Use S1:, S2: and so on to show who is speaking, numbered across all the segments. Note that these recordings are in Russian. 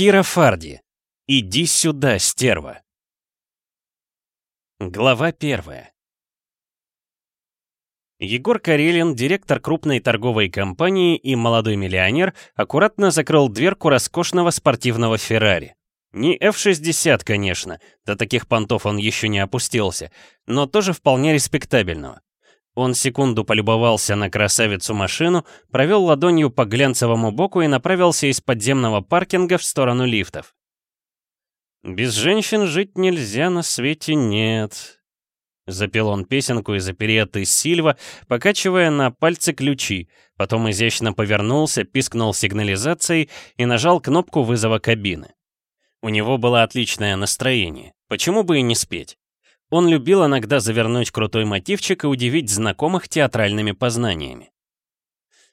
S1: Кира Фарди. Иди сюда, стерва. Глава первая. Егор Карелин, директор крупной торговой компании и молодой миллионер, аккуратно закрыл дверку роскошного спортивного Феррари. Не F60, конечно, до таких понтов он еще не опустился, но тоже вполне респектабельного. Он секунду полюбовался на красавицу машину, провел ладонью по глянцевому боку и направился из подземного паркинга в сторону лифтов. «Без женщин жить нельзя, на свете нет», — запел он песенку из опереты «Сильва», покачивая на пальцы ключи, потом изящно повернулся, пискнул сигнализацией и нажал кнопку вызова кабины. У него было отличное настроение, почему бы и не спеть? Он любил иногда завернуть крутой мотивчик и удивить знакомых театральными познаниями.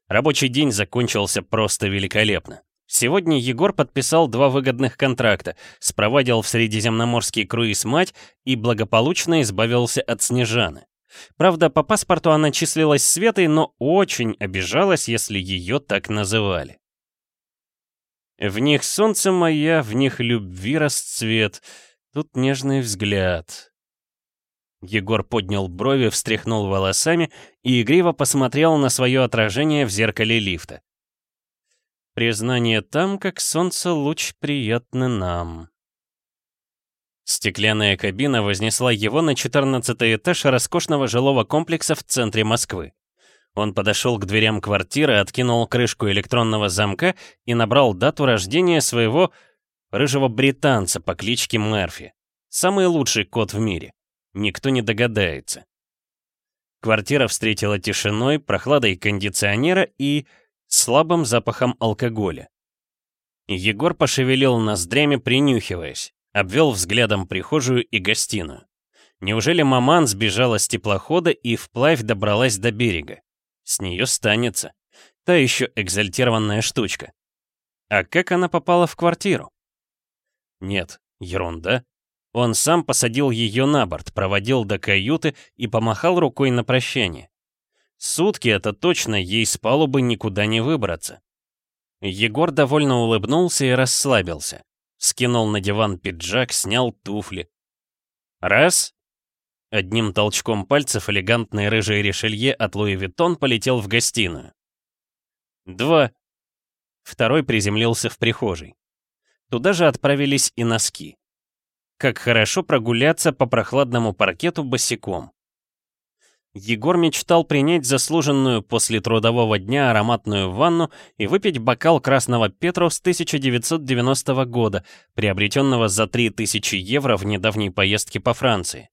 S1: Рабочий день закончился просто великолепно. Сегодня Егор подписал два выгодных контракта, спровадил в средиземноморский круиз мать и благополучно избавился от Снежаны. Правда, по паспорту она числилась Светой, но очень обижалась, если ее так называли. «В них солнце моя, в них любви расцвет, тут нежный взгляд», Егор поднял брови, встряхнул волосами и игриво посмотрел на свое отражение в зеркале лифта. Признание там, как солнце луч приятны нам. Стеклянная кабина вознесла его на 14 этаж роскошного жилого комплекса в центре Москвы. Он подошел к дверям квартиры, откинул крышку электронного замка и набрал дату рождения своего рыжего британца по кличке Мерфи. Самый лучший кот в мире никто не догадается. Квартира встретила тишиной, прохладой кондиционера и слабым запахом алкоголя. Егор пошевелил ноздрями, принюхиваясь, обвел взглядом прихожую и гостиную. Неужели маман сбежала с теплохода и вплавь добралась до берега? С нее станется. Та еще экзальтированная штучка. А как она попала в квартиру? Нет, ерунда. Он сам посадил ее на борт, проводил до каюты и помахал рукой на прощание. Сутки это точно, ей с палубы никуда не выбраться. Егор довольно улыбнулся и расслабился. Скинул на диван пиджак, снял туфли. Раз. Одним толчком пальцев элегантный рыжий решелье от Луи Виттон полетел в гостиную. Два. Второй приземлился в прихожей. Туда же отправились и носки. Как хорошо прогуляться по прохладному паркету босиком. Егор мечтал принять заслуженную после трудового дня ароматную ванну и выпить бокал красного Петру с 1990 года, приобретенного за 3000 евро в недавней поездке по Франции.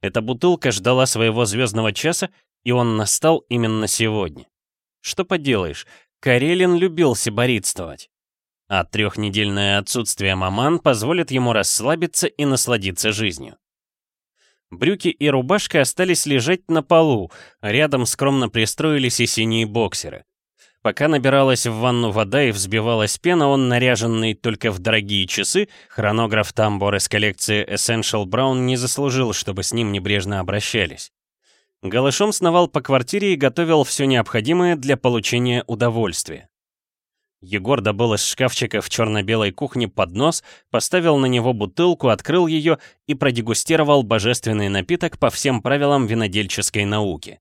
S1: Эта бутылка ждала своего звездного часа, и он настал именно сегодня. Что поделаешь, Карелин любил сиборитствовать а трехнедельное отсутствие маман позволит ему расслабиться и насладиться жизнью. Брюки и рубашка остались лежать на полу, рядом скромно пристроились и синие боксеры. Пока набиралась в ванну вода и взбивалась пена, он, наряженный только в дорогие часы, хронограф Тамбор из коллекции Essential Brown не заслужил, чтобы с ним небрежно обращались. Голышом сновал по квартире и готовил все необходимое для получения удовольствия. Егор добыл из шкафчика в черно-белой кухне поднос, поставил на него бутылку, открыл ее и продегустировал божественный напиток по всем правилам винодельческой науки.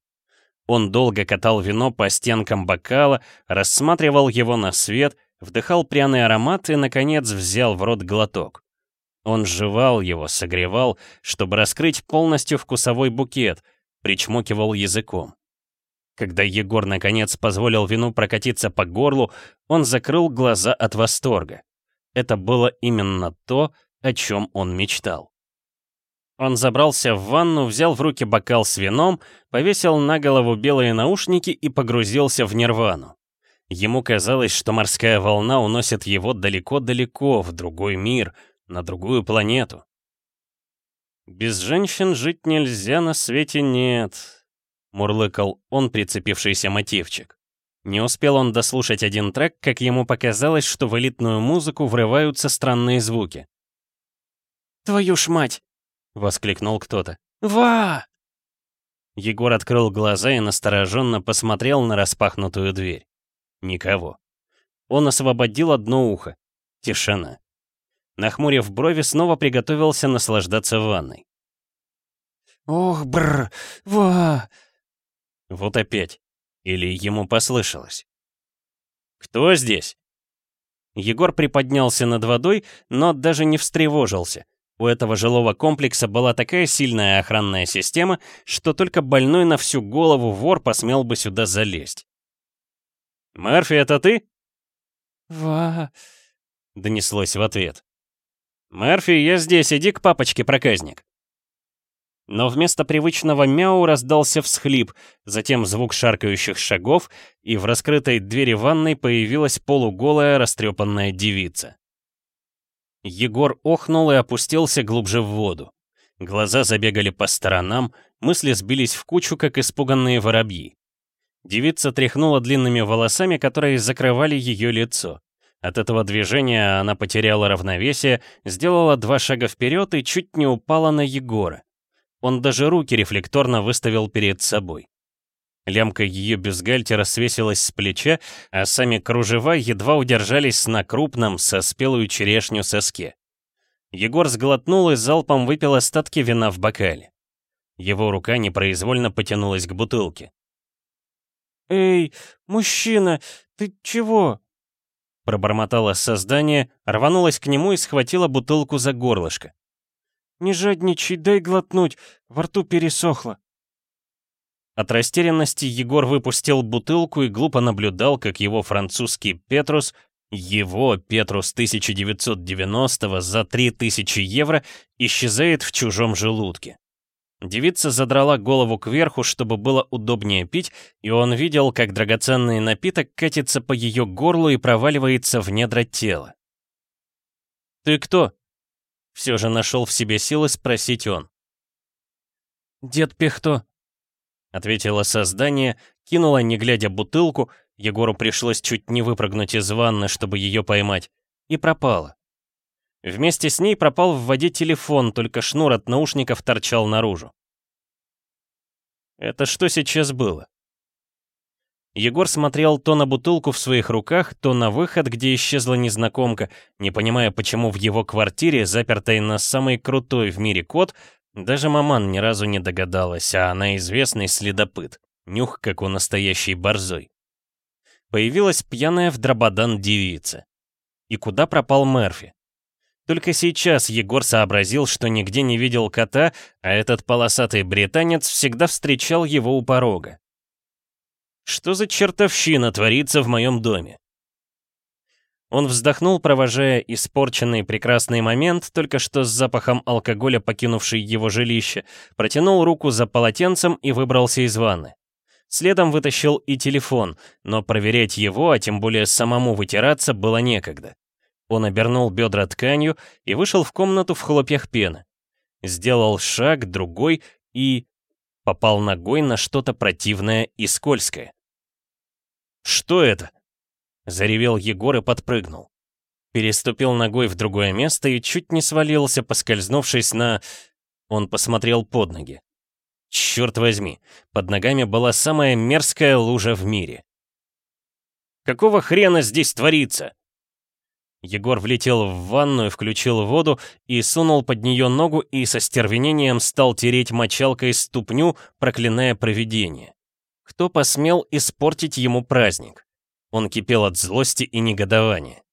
S1: Он долго катал вино по стенкам бокала, рассматривал его на свет, вдыхал пряный аромат и, наконец, взял в рот глоток. Он жевал его, согревал, чтобы раскрыть полностью вкусовой букет, причмокивал языком. Когда Егор наконец позволил вину прокатиться по горлу, он закрыл глаза от восторга. Это было именно то, о чем он мечтал. Он забрался в ванну, взял в руки бокал с вином, повесил на голову белые наушники и погрузился в нирвану. Ему казалось, что морская волна уносит его далеко-далеко, в другой мир, на другую планету. «Без женщин жить нельзя, на свете нет», — мурлыкал он прицепившийся мотивчик. Не успел он дослушать один трек, как ему показалось, что в элитную музыку врываются странные звуки. «Твою ж мать!» — воскликнул кто-то. «Ва!» Егор открыл глаза и настороженно посмотрел на распахнутую дверь. Никого. Он освободил одно ухо. Тишина. Нахмурив брови, снова приготовился наслаждаться ванной.
S2: «Ох, бр, ва!»
S1: Вот опять. Или ему послышалось. «Кто здесь?» Егор приподнялся над водой, но даже не встревожился. У этого жилого комплекса была такая сильная охранная система, что только больной на всю голову вор посмел бы сюда залезть. «Мерфи, это ты?»
S2: «Ва...»
S1: — донеслось в ответ. «Мерфи, я здесь, иди к папочке, проказник». Но вместо привычного мяу раздался всхлип, затем звук шаркающих шагов, и в раскрытой двери ванной появилась полуголая растрепанная девица. Егор охнул и опустился глубже в воду. Глаза забегали по сторонам, мысли сбились в кучу, как испуганные воробьи. Девица тряхнула длинными волосами, которые закрывали ее лицо. От этого движения она потеряла равновесие, сделала два шага вперед и чуть не упала на Егора. Он даже руки рефлекторно выставил перед собой. Лямка ее бюстгальтера свесилась с плеча, а сами кружева едва удержались на крупном, со спелую черешню соске. Егор сглотнул и залпом выпил остатки вина в бокале. Его рука непроизвольно потянулась к бутылке.
S2: «Эй, мужчина, ты чего?»
S1: Пробормотало создание, рванулось к нему и схватило бутылку за горлышко.
S2: «Не жадничай, дай глотнуть, во рту пересохло».
S1: От растерянности Егор выпустил бутылку и глупо наблюдал, как его французский Петрус, его Петрус 1990 за 3000 евро, исчезает в чужом желудке. Девица задрала голову кверху, чтобы было удобнее пить, и он видел, как драгоценный напиток катится по ее горлу и проваливается в недра тела. «Ты кто?» Все же нашел в себе силы спросить он.
S2: «Дед Пехто», —
S1: ответило создание, кинула, не глядя, бутылку, Егору пришлось чуть не выпрыгнуть из ванны, чтобы ее поймать, и пропала. Вместе с ней пропал в воде телефон, только шнур от наушников торчал наружу. Это что сейчас было? Егор смотрел то на бутылку в своих руках, то на выход, где исчезла незнакомка, не понимая, почему в его квартире, запертой на самый крутой в мире код, даже маман ни разу не догадалась, а она известный следопыт. Нюх, как у настоящей борзой. Появилась пьяная в дрободан девица. И куда пропал Мерфи? Только сейчас Егор сообразил, что нигде не видел кота, а этот полосатый британец всегда встречал его у порога. Что за чертовщина творится в моем доме? Он вздохнул, провожая испорченный прекрасный момент, только что с запахом алкоголя покинувший его жилище, протянул руку за полотенцем и выбрался из ванны. Следом вытащил и телефон, но проверять его, а тем более самому вытираться, было некогда. Он обернул бедра тканью и вышел в комнату в хлопьях пены. Сделал шаг, другой и... попал ногой на что-то противное и скользкое. «Что это?» Заревел Егор и подпрыгнул. Переступил ногой в другое место и чуть не свалился, поскользнувшись на... Он посмотрел под ноги. Черт возьми, под ногами была самая мерзкая лужа в мире. «Какого хрена здесь творится?» Егор влетел в ванную, включил воду и сунул под нее ногу и со стервенением стал тереть мочалкой ступню, проклиная провидение. Кто посмел испортить ему праздник? Он кипел от злости и негодования.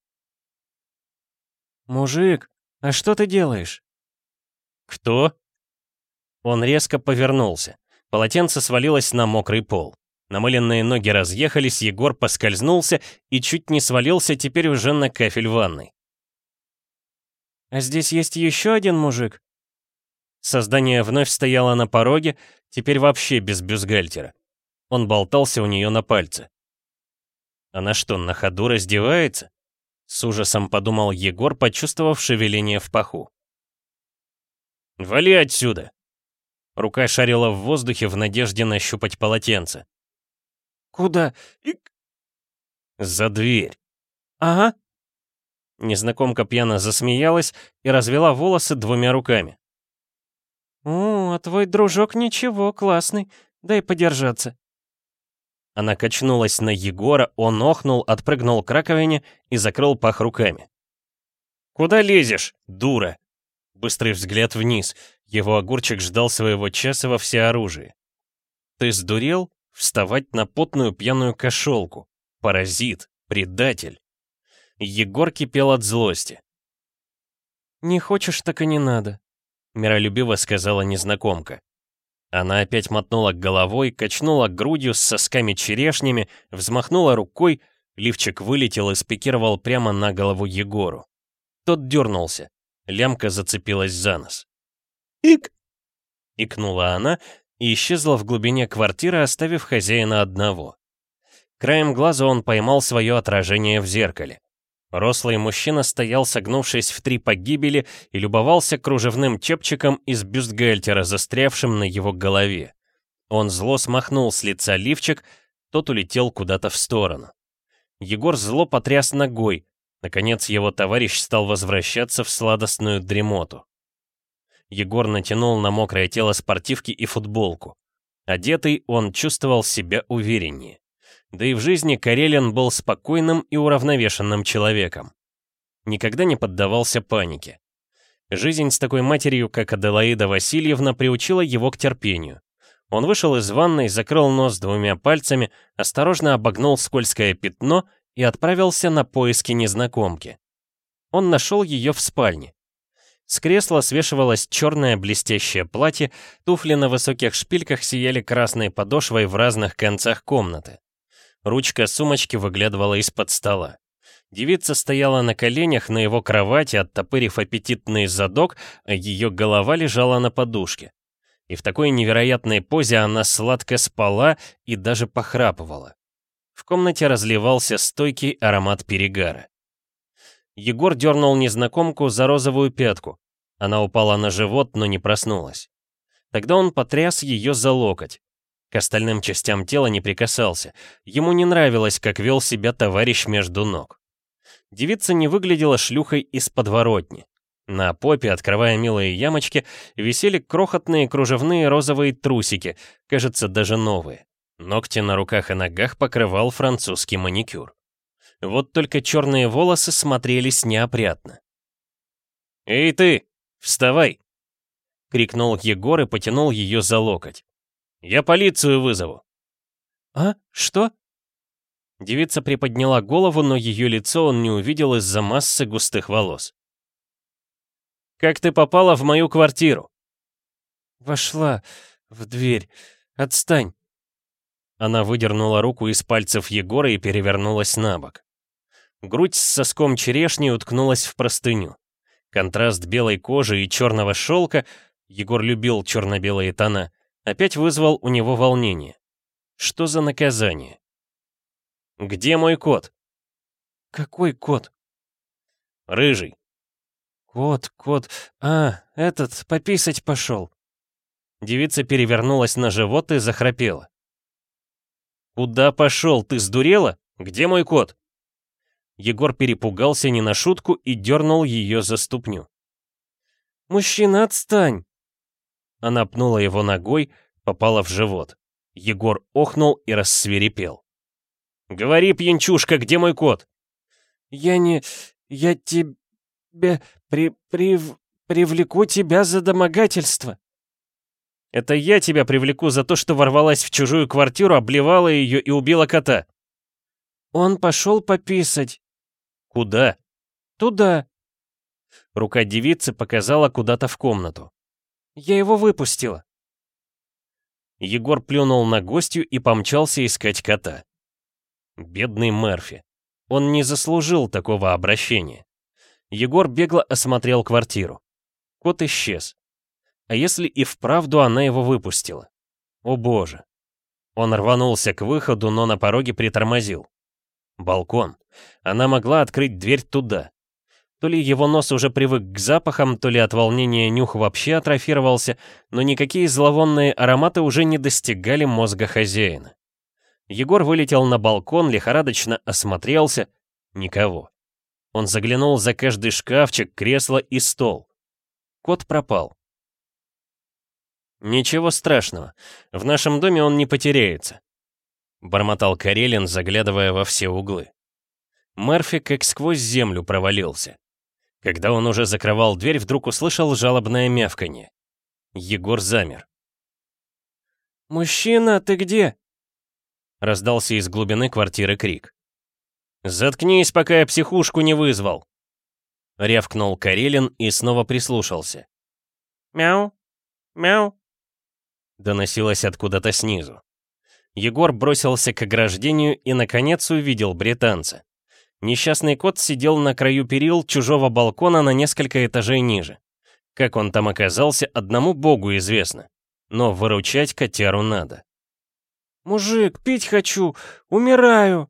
S2: «Мужик, а что ты делаешь?»
S1: «Кто?» Он резко повернулся. Полотенце свалилось на мокрый пол. Намыленные ноги разъехались, Егор поскользнулся и чуть не свалился теперь уже на кафель ванной.
S2: «А здесь есть еще один мужик?»
S1: Создание вновь стояло на пороге, теперь вообще без бюстгальтера. Он болтался у нее на пальце. Она что, на ходу раздевается? С ужасом подумал Егор, почувствовав шевеление в паху. «Вали отсюда!» Рука шарила в воздухе в надежде нащупать полотенце.
S2: «Куда? Ик...»
S1: «За дверь!»
S2: «Ага!»
S1: Незнакомка пьяно засмеялась и развела волосы двумя руками.
S2: «О, а твой дружок ничего, классный. Дай подержаться».
S1: Она качнулась на Егора, он охнул, отпрыгнул к раковине и закрыл пах руками. «Куда лезешь, дура?» Быстрый взгляд вниз. Его огурчик ждал своего часа во всеоружии. «Ты сдурел? Вставать на потную пьяную кошелку. Паразит, предатель». Егор кипел от злости.
S2: «Не хочешь, так и не надо», —
S1: миролюбиво сказала незнакомка. Она опять мотнула головой, качнула грудью с сосками-черешнями, взмахнула рукой, лифчик вылетел и спикировал прямо на голову Егору. Тот дернулся. Лямка зацепилась за нос. «Ик!» — икнула она и исчезла в глубине квартиры, оставив хозяина одного. Краем глаза он поймал свое отражение в зеркале. Рослый мужчина стоял, согнувшись в три погибели, и любовался кружевным чепчиком из бюстгальтера, застрявшим на его голове. Он зло смахнул с лица лифчик, тот улетел куда-то в сторону. Егор зло потряс ногой, Наконец его товарищ стал возвращаться в сладостную дремоту. Егор натянул на мокрое тело спортивки и футболку. Одетый, он чувствовал себя увереннее. Да и в жизни Карелин был спокойным и уравновешенным человеком. Никогда не поддавался панике. Жизнь с такой матерью, как Аделаида Васильевна, приучила его к терпению. Он вышел из ванной, закрыл нос двумя пальцами, осторожно обогнул скользкое пятно и отправился на поиски незнакомки. Он нашел ее в спальне. С кресла свешивалось черное блестящее платье, туфли на высоких шпильках сияли красной подошвой в разных концах комнаты. Ручка сумочки выглядывала из-под стола. Девица стояла на коленях на его кровати, оттопырив аппетитный задок, а ее голова лежала на подушке. И в такой невероятной позе она сладко спала и даже похрапывала. В комнате разливался стойкий аромат перегара. Егор дернул незнакомку за розовую пятку. Она упала на живот, но не проснулась. Тогда он потряс ее за локоть. К остальным частям тела не прикасался. Ему не нравилось, как вел себя товарищ между ног. Девица не выглядела шлюхой из подворотни. На попе, открывая милые ямочки, висели крохотные кружевные розовые трусики, кажется, даже новые. Ногти на руках и ногах покрывал французский маникюр. Вот только черные волосы смотрелись неопрятно. «Эй ты, вставай!» — крикнул Егор и потянул ее за локоть. «Я полицию вызову!»
S2: «А? Что?»
S1: Девица приподняла голову, но ее лицо он не увидел из-за массы густых волос. «Как ты попала в мою квартиру?»
S2: «Вошла в дверь. Отстань!»
S1: Она выдернула руку из пальцев Егора и перевернулась на бок. Грудь с соском черешни уткнулась в простыню. Контраст белой кожи и черного шелка, Егор любил черно-белые тона, опять вызвал у него волнение. Что за наказание? «Где мой кот?»
S2: «Какой кот?»
S1: «Рыжий».
S2: «Кот, кот, а, этот, пописать пошел».
S1: Девица перевернулась на живот и захрапела. «Куда пошел? Ты сдурела? Где мой кот?» Егор перепугался не на шутку и дернул ее за ступню.
S2: «Мужчина, отстань!»
S1: Она пнула его ногой, попала в живот. Егор охнул и рассверепел. «Говори, пьянчушка, где мой кот?»
S2: «Я не... я тебе... при... при... привлеку тебя за домогательство!»
S1: Это я тебя привлеку за то, что ворвалась в чужую квартиру, обливала ее и убила кота.
S2: Он пошел пописать.
S1: Куда?
S2: Туда.
S1: Рука девицы показала куда-то в комнату.
S2: Я его выпустила.
S1: Егор плюнул на гостью и помчался искать кота. Бедный Мерфи. Он не заслужил такого обращения. Егор бегло осмотрел квартиру. Кот исчез. А если и вправду она его выпустила? О боже. Он рванулся к выходу, но на пороге притормозил. Балкон. Она могла открыть дверь туда. То ли его нос уже привык к запахам, то ли от волнения нюх вообще атрофировался, но никакие зловонные ароматы уже не достигали мозга хозяина. Егор вылетел на балкон, лихорадочно осмотрелся. Никого. Он заглянул за каждый шкафчик, кресло и стол. Кот пропал. «Ничего страшного. В нашем доме он не потеряется», — бормотал Карелин, заглядывая во все углы. Мерфи как сквозь землю провалился. Когда он уже закрывал дверь, вдруг услышал жалобное мявканье. Егор замер.
S2: «Мужчина, ты где?»
S1: Раздался из глубины квартиры крик. «Заткнись, пока я психушку не вызвал!» Рявкнул Карелин и снова прислушался.
S2: «Мяу, мяу!»
S1: Доносилось откуда-то снизу. Егор бросился к ограждению и, наконец, увидел британца. Несчастный кот сидел на краю перил чужого балкона на несколько этажей ниже. Как он там оказался, одному богу известно. Но выручать котяру надо.
S2: «Мужик, пить хочу! Умираю!»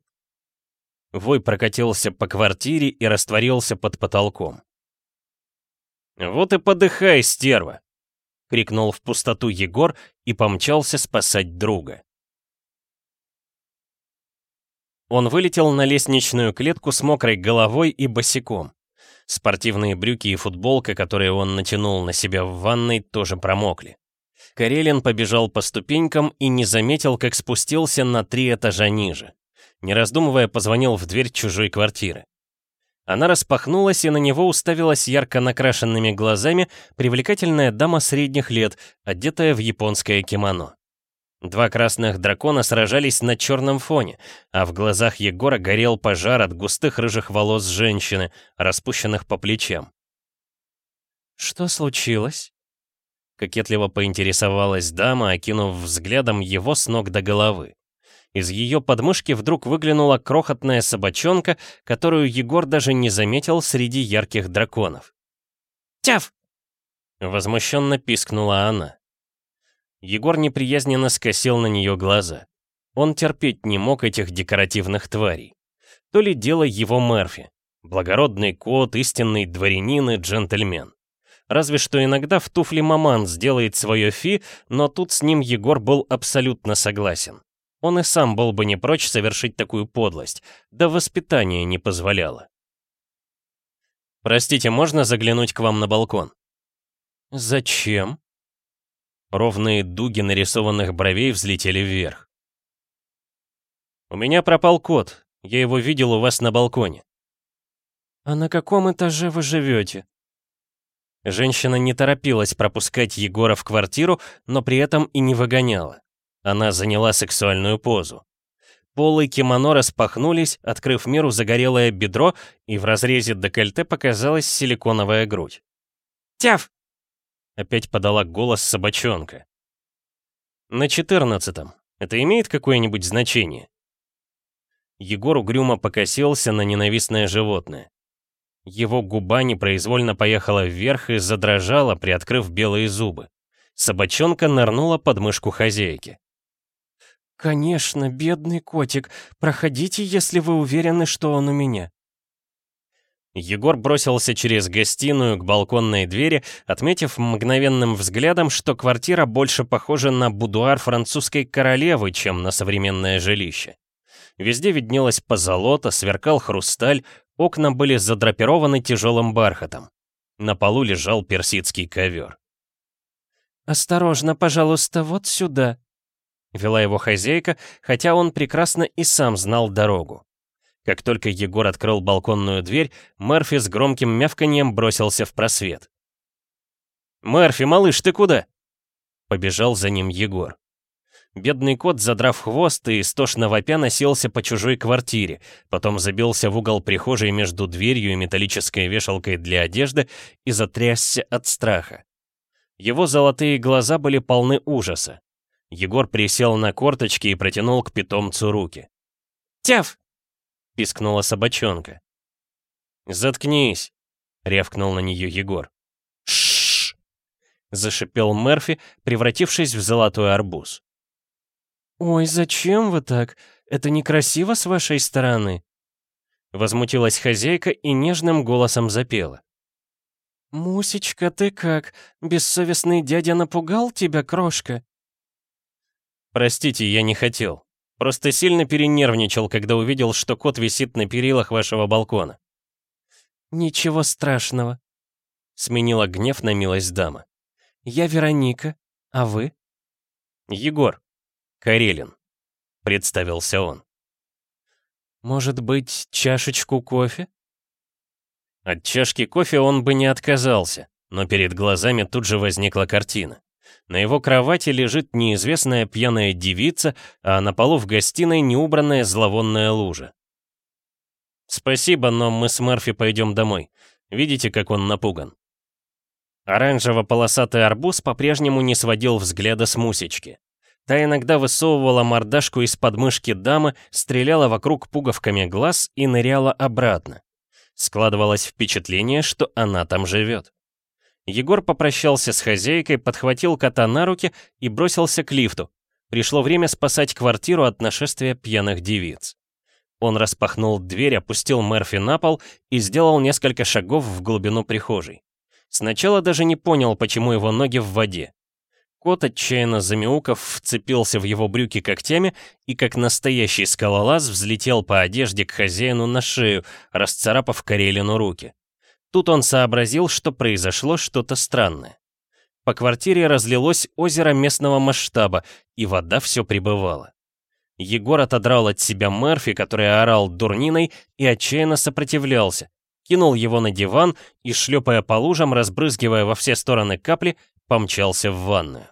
S1: Вой прокатился по квартире и растворился под потолком. «Вот и подыхай, стерва!» — крикнул в пустоту Егор и помчался спасать друга. Он вылетел на лестничную клетку с мокрой головой и босиком. Спортивные брюки и футболка, которые он натянул на себя в ванной, тоже промокли. Карелин побежал по ступенькам и не заметил, как спустился на три этажа ниже. Не раздумывая, позвонил в дверь чужой квартиры. Она распахнулась, и на него уставилась ярко накрашенными глазами привлекательная дама средних лет, одетая в японское кимоно. Два красных дракона сражались на черном фоне, а в глазах Егора горел пожар от густых рыжих волос женщины, распущенных по плечам.
S2: «Что случилось?»
S1: Кокетливо поинтересовалась дама, окинув взглядом его с ног до головы. Из ее подмышки вдруг выглянула крохотная собачонка, которую Егор даже не заметил среди ярких драконов.
S2: «Тяф!»
S1: Возмущенно пискнула она. Егор неприязненно скосил на нее глаза. Он терпеть не мог этих декоративных тварей. То ли дело его Мерфи. Благородный кот, истинный дворянин и джентльмен. Разве что иногда в туфли маман сделает свое фи, но тут с ним Егор был абсолютно согласен. Он и сам был бы не прочь совершить такую подлость, да воспитание не позволяло. «Простите, можно заглянуть к вам на балкон?»
S2: «Зачем?»
S1: Ровные дуги нарисованных бровей взлетели вверх. «У меня пропал кот. Я его видел у вас на балконе».
S2: «А на каком этаже вы живете?»
S1: Женщина не торопилась пропускать Егора в квартиру, но при этом и не выгоняла. Она заняла сексуальную позу. Полы кимоно распахнулись, открыв миру загорелое бедро, и в разрезе декольте показалась силиконовая грудь.
S2: «Тяф!»
S1: Опять подала голос собачонка. На четырнадцатом. Это имеет какое-нибудь значение? Егор угрюмо покосился на ненавистное животное. Его губа непроизвольно поехала вверх и задрожала, приоткрыв белые зубы. Собачонка нырнула под мышку хозяйки.
S2: «Конечно, бедный котик. Проходите, если вы уверены, что он у меня».
S1: Егор бросился через гостиную к балконной двери, отметив мгновенным взглядом, что квартира больше похожа на будуар французской королевы, чем на современное жилище. Везде виднелась позолота, сверкал хрусталь, окна были задрапированы тяжелым бархатом. На полу лежал персидский ковер.
S2: «Осторожно, пожалуйста, вот сюда», — вела его хозяйка, хотя он прекрасно и сам знал дорогу. Как только Егор открыл балконную дверь, Мерфи с громким мявканьем бросился в просвет.
S1: «Мерфи, малыш, ты куда?» Побежал за ним Егор. Бедный кот, задрав хвост и истошно вопя, носился по чужой квартире, потом забился в угол прихожей между дверью и металлической вешалкой для одежды и затрясся от страха. Его золотые глаза были полны ужаса. Егор присел на корточки и протянул к питомцу руки.
S2: «Тяф!»
S1: Пискнула собачонка. «Заткнись!» — рявкнул на нее Егор. «Шшш!» — зашипел Мерфи, превратившись в золотой арбуз.
S2: «Ой, зачем вы так? Это некрасиво с вашей стороны!»
S1: Возмутилась хозяйка и нежным голосом запела.
S2: «Мусечка, ты как? Бессовестный дядя напугал тебя, крошка?»
S1: «Простите, я не хотел», Просто сильно перенервничал, когда увидел, что кот висит на перилах вашего балкона.
S2: «Ничего страшного», — сменила гнев на милость дама. «Я Вероника, а вы?»
S1: «Егор. Карелин», — представился он.
S2: «Может быть, чашечку кофе?»
S1: От чашки кофе он бы не отказался, но перед глазами тут же возникла картина. На его кровати лежит неизвестная пьяная девица, а на полу в гостиной неубранная зловонная лужа. «Спасибо, но мы с Мерфи пойдем домой. Видите, как он напуган?» Оранжево-полосатый арбуз по-прежнему не сводил взгляда с Мусечки. Та иногда высовывала мордашку из подмышки дамы, стреляла вокруг пуговками глаз и ныряла обратно. Складывалось впечатление, что она там живет. Егор попрощался с хозяйкой, подхватил кота на руки и бросился к лифту. Пришло время спасать квартиру от нашествия пьяных девиц. Он распахнул дверь, опустил Мерфи на пол и сделал несколько шагов в глубину прихожей. Сначала даже не понял, почему его ноги в воде. Кот, отчаянно замяуков, вцепился в его брюки когтями и, как настоящий скалолаз, взлетел по одежде к хозяину на шею, расцарапав Карелину руки. Тут он сообразил, что произошло что-то странное. По квартире разлилось озеро местного масштаба, и вода все прибывала. Егор отодрал от себя Мерфи, который орал дурниной, и отчаянно сопротивлялся. Кинул его на диван и, шлепая по лужам, разбрызгивая во все стороны капли, помчался в ванную.